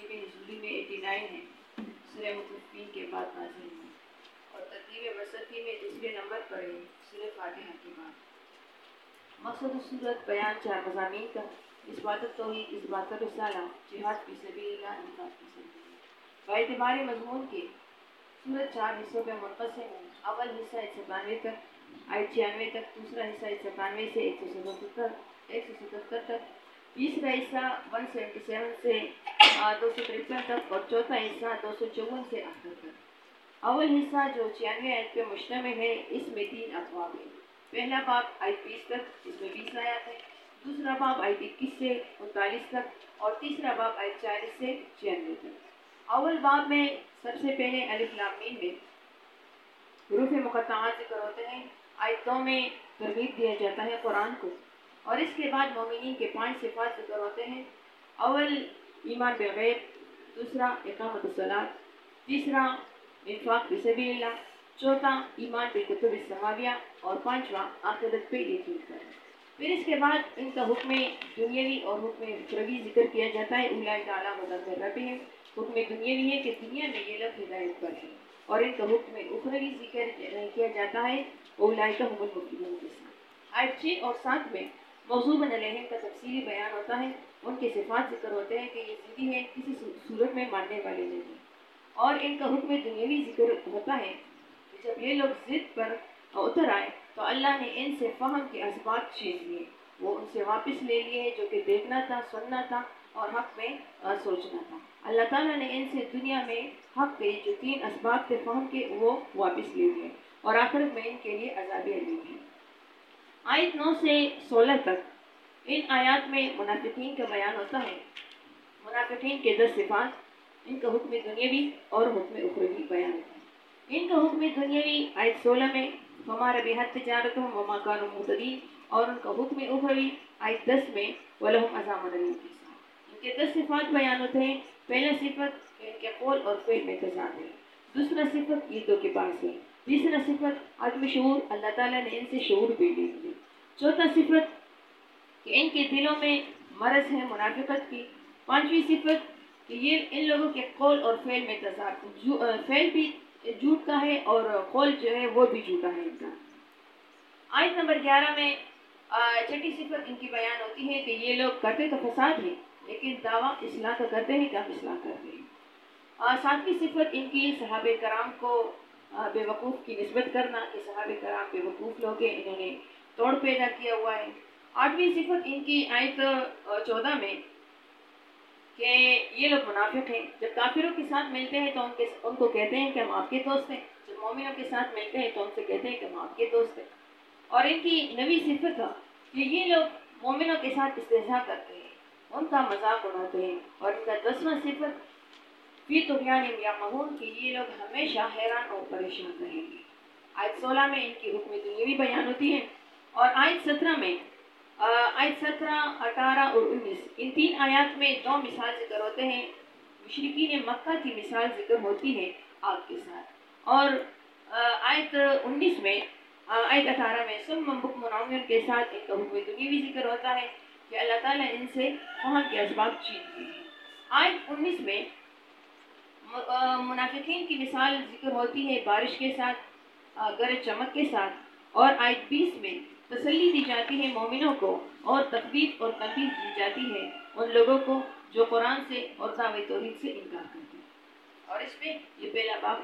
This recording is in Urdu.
ترتیب نزولی میں ایٹی نائن ہے۔ سورہ مطلفین کے بعد نازل ہے اور ترتیب وسطی میں دوسرے نمبر پر ہے، سورہ فاتحہ کے بعد۔ مقصد صورت بیان چار مضامین کا۔ اس بات توحید اس بات رسالہ جہاد فی سبیل اللہ، انفاق فی سبیل اللہ۔ اعتبار مضمون کے۔ صورت چار حصوں میں منقسم ہے۔ اول حصہ ایک سو بانوے تک آئی چھیانوے تک، دوسرا حصہ ایک سو بانوے سے ایک سو ستہتر ایک سو ستہتر تک۔ تیسرا حصہ ون سیونٹی سیون سے دو سو ترپن تک اور چوتھا حصہ دو سو چون سے آخر تک اول حصہ جو چھیانوے آیت پہ مشتمل ہے اس میں تین افواہ ہیں پہلا باب آئی بیس تک اس میں بیس آیات ہے دوسرا باب آئی اکیس سے انتالیس تک اور تیسرا باب آئی چالیس سے چھیانوے تک اول باب میں سب سے پہلے الف لامین میں حروف مقطعات ذکر ہوتے ہیں آیتوں میں ترغیب دیا جاتا ہے قرآن کو اور اس کے بعد مومنین کے پانچ صفات ذکر ہوتے ہیں۔ اول ایمان بغیر دوسرا اقامت الصلاۃ تیسرا انفاق بسبیل اللہ، چوتھا ایمان بالکتب السماویہ اور پانچواں آخرت پہ یقین کرنا۔ پھر اس کے بعد ان کا حکم دنیاوی اور حکم اخروی ذکر کیا جاتا ہے۔ اللہ تعالیٰ مدد ربی ہے۔ حکم دنیاوی ہے کہ دنیا میں یہ لوگ ہدایت پر ہیں اور ان کا حکم اخروی ذکر کیا جاتا ہے۔ اللہ کا حکم کے ساتھ۔ آج چھ اور سات میں موضوع علیہ کا تفصیلی بیان ہوتا ہے ان کے صفات ذکر ہوتے ہیں کہ یہ ضدی ہے کسی صورت میں ماننے والے نہیں اور ان کا حکم دنیاوی ذکر ہوتا ہے کہ جب یہ لوگ ضد پر اتر آئے تو اللہ نے ان سے فہم کے اسباب چھین لیے وہ ان سے واپس لے لیے جو کہ دیکھنا تھا سننا تھا اور حق میں سوچنا تھا اللہ تعالیٰ نے ان سے دنیا میں حق کے جو تین اسباب تھے فہم کے وہ واپس لے لیے اور آخرت میں ان کے لیے عذاب علی ہے آیت نو سے سولہ تک۔ ان آیات میں منافقین کا بیان ہوتا ہے۔ منافقین کے دس صفات، ان کا حکم دنیاوی اور حکم اخروی بیان ہوتا ہے۔ ان کا حکم دنیاوی آیت سولہ میں ہمارا بےحد تجارت ہوں وما کان متدین اور ان کا حکم اخروی آیت دس میں ولہم عظام ان کے دس صفات بیان ہوتے ہیں۔ پہلا صفت، ان کے قول اور فعل میں تضاد ہے۔ دوسرا صفت، عیدوں کے پاس ہے۔ تیسرا صفت، عدم شعور، اللہ تعالیٰ نے ان سے شعور بھی لے لی چوتھا صفت کہ ان کے دلوں میں مرض ہے منافقت کی۔ پانچویں صفت کہ یہ ان لوگوں کے قول اور فعل میں تضاد فعل بھی جھوٹ کا ہے اور قول جو ہے وہ بھی جھوٹا ہے۔ ان کا آیت نمبر گیارہ میں چھٹی صفت ان کی بیان ہوتی ہے کہ یہ لوگ کرتے تو فساد ہیں لیکن دعویٰ اصلاح کا کرتے ہیں کہ ہم اصلاح کرتے ہیں۔ ساتویں صفت ان کی صحابہ کرام کو بے وقوف کی نسبت کرنا۔ کہ صحابہ کرام بے وقوف لوگ ہیں، انہوں نے توڑ پیدا کیا ہوا ہے۔ آٹھویں صفت ان کی آیت چودہ میں کہ یہ لوگ منافق ہیں۔ جب کافروں کے ساتھ ملتے ہیں تو ان کے ان کو کہتے ہیں کہ ہم آپ کے دوست ہیں۔ جب مومنوں کے ساتھ ملتے ہیں تو ان سے کہتے ہیں کہ ہم آپ کے دوست ہیں۔ اور ان کی نوی صفت تھا کہ یہ لوگ مومنوں کے ساتھ استحصا کرتے ہیں۔ ان کا مذاق اڑاتے ہیں۔ اور ان کا دسواں صفت، فی تو یا مہون کہ یہ لوگ ہمیشہ حیران اور پریشان رہیں گے۔ آج سولہ میں ان کی حکم دنیاوی بیان ہوتی ہے۔ اور آج سترہ میں آیت سترہ، اٹھارہ اور انیس، ان تین آیات میں دو مثال ذکر ہوتے ہیں۔ مشرقین مکہ کی مثال ذکر ہوتی ہے آگ کے ساتھ۔ اور آیت انیس میں آیت اٹھارہ میں سم ممبک منعمر کے ساتھ ان کا حکم دنیاوی ذکر ہوتا ہے کہ اللہ تعالیٰ ان سے وہاں کے اسباب چین دیے ہیں۔ آیت انیس میں منافقین کی مثال ذکر ہوتی ہے بارش کے ساتھ گرج چمک کے ساتھ۔ اور آیت بیس میں تسلی دی جاتی ہے مومنوں کو اور تقبیف اور تنقید دی جاتی ہے ان لوگوں کو جو قرآن سے اور دعوی توحید سے انکار کرتے ہیں۔ اور اس میں یہ پہلا باب